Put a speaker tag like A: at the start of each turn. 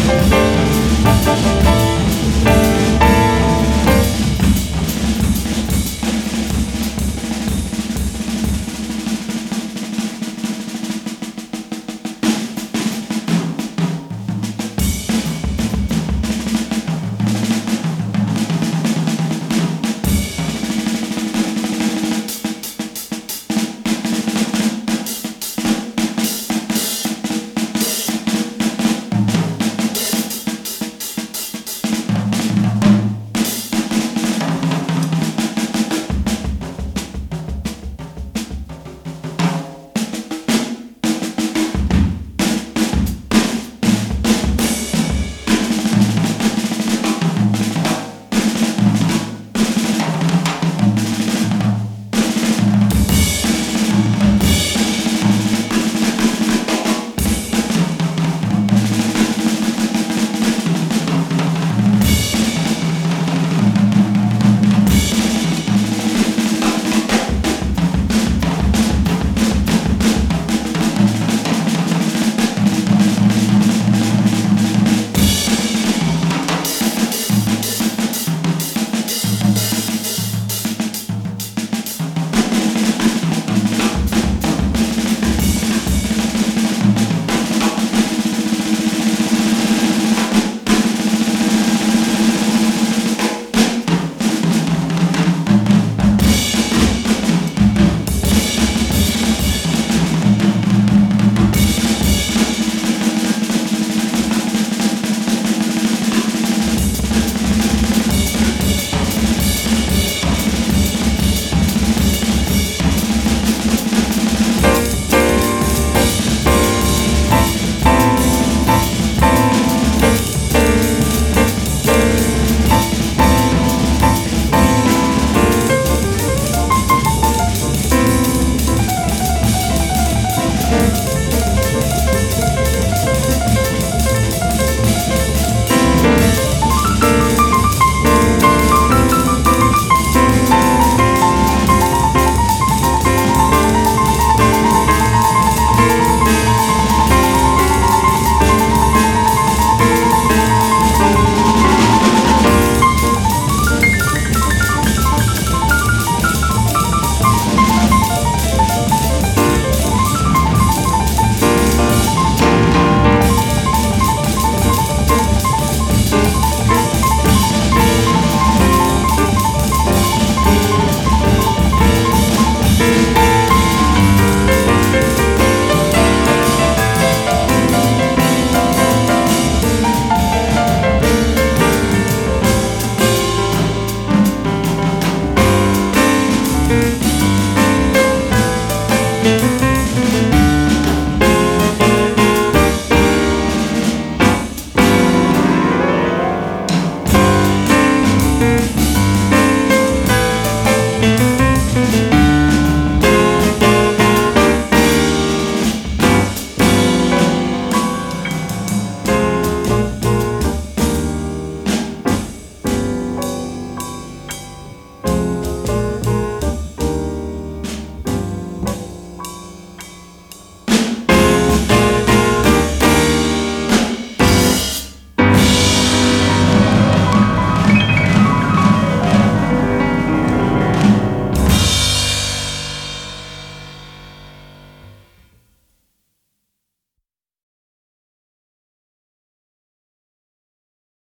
A: Música